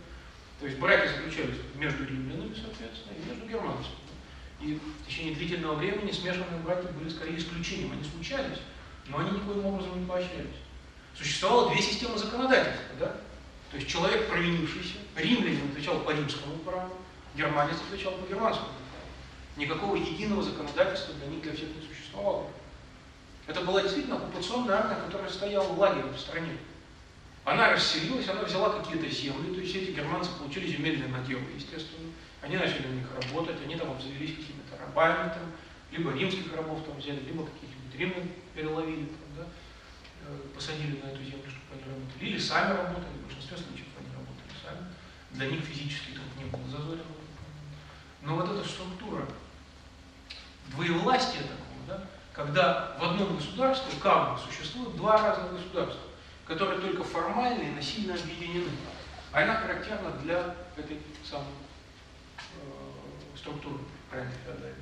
То есть браки заключались между римлянами, соответственно, и между германцами. И в течение длительного времени смешанные браки были скорее исключением. Они случались, но они никоим образом не поощрялись. Существовало две системы законодательства. Да? То есть человек, провинившийся, римлянин отвечал по римскому праву, германец отвечал по германскому праву. Никакого единого законодательства для них, для всех не существовало. Это была действительно оккупационная армия, которая стояла в лагере в стране. Она расселилась, она взяла какие-то земли, то есть эти германцы получили земельные наделы, естественно. Они начали на них работать, они там обзавелись какими-то рабами, там, либо римских рабов там взяли, либо каких-нибудь римлян переловили, там, да, э, посадили на эту землю, чтобы они работали. Или сами работали, в большинстве случаев они работали сами. Для них физически тут не было зазорного. Но вот эта структура двоевластия когда в одном государстве, как бы, существует два разных государства, которые только формально и насильно объединены. А она характерна для этой самой э, структуры ранней феодальной,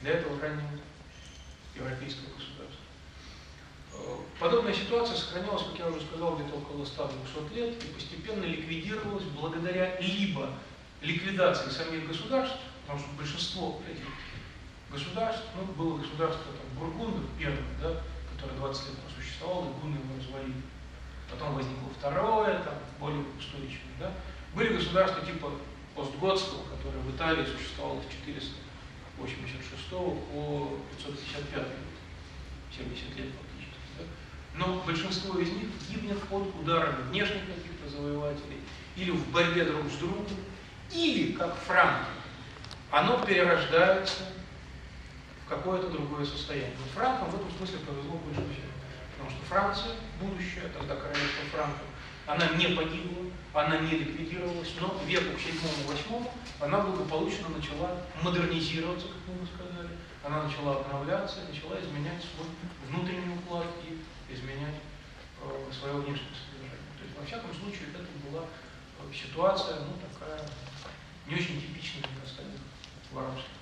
для этого раннего европейского государства. Э, подобная ситуация сохранялась, как я уже сказал, где-то около 100-200 лет и постепенно ликвидировалась благодаря либо ликвидации самих государств, потому что большинство этих государств, ну, было государство там, бургундов первое, да, которое 20 лет просуществовало, и гунны его развалили. Потом возникло второе, там, более устойчивое. Да. Были государства типа Остготского, которое в Италии существовало с 486 по 555 год, 70 лет фактически. Да. Но большинство из них гибнет под ударами внешних каких-то завоевателей, или в борьбе друг с другом, или, как Франки, оно перерождается какое-то другое состояние. Вот Франкам в этом смысле повезло больше всего. Потому что Франция, будущее, тогда королевство Франков, она не погибла, она не ликвидировалась, но веку к седьмому-восьмому она благополучно начала модернизироваться, как мы сказали, она начала обновляться, начала изменять свой внутренний уклад и изменять э, свое внешнее содержание. То есть, во всяком случае, это была э, ситуация, ну, такая, не очень типичная для остальных в арабских краях. Спасибо.